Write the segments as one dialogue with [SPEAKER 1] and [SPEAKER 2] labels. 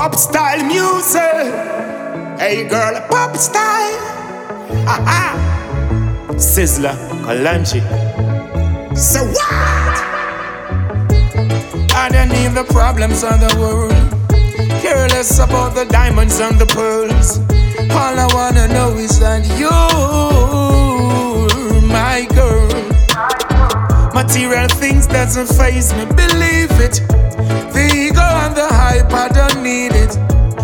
[SPEAKER 1] Pop style music. Hey girl, pop style. Haha. Sizzla, Kalonji. So what? I don't need the problems of the world. Careless about the diamonds and the pearls. All I wanna know is that you're my girl. Material things doesn't phase me, believe it. Ego the hype, I don't need it.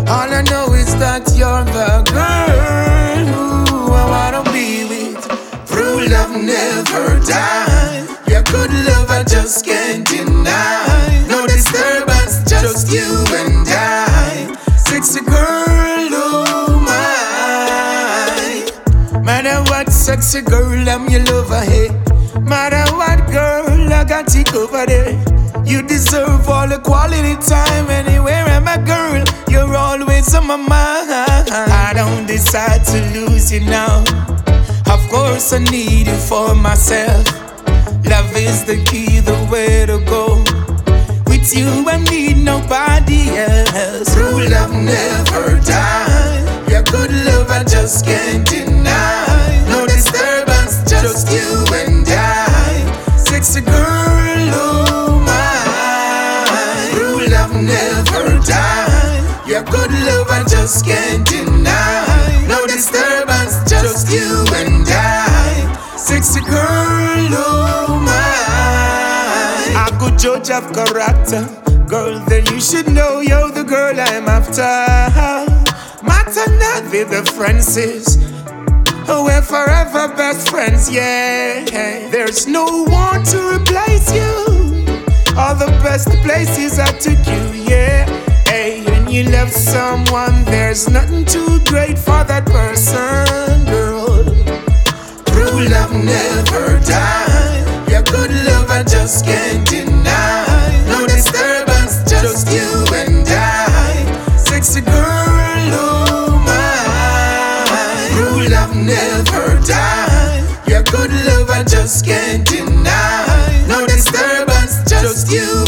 [SPEAKER 1] All I know is that you're the girl who I wanna be with. True love never die. Your good love I just can't deny. No disturbance, just you and I. Sexy girl, oh my. Matter what, sexy girl, I'm your lover, hey. Matter what, girl, I got you over there. You deserve all the quality time anywhere I'm a girl. You're always on my mind. I don't decide to lose you now. Of course, I need you for myself. Love is the key, the way to go. With you, I need nobody else. True love never die. Your good love, I just can't deny. No disturbance, just you never die. Your good love, I just can't deny. No disturbance, just you and I. Sexy girl, oh my. A good judge of character. Girl, then you should know you're the girl I'm after. Matter not with the Francis. Oh, we're forever best friends, yeah. There's no one to replace you. All the best places I took you, you love someone, there's nothing too great for that person, girl. True love never die. Your good love I just can't deny. No disturbance, just you and I. Sexy girl, oh my. True love never die. Your good love I just can't deny. No disturbance, just you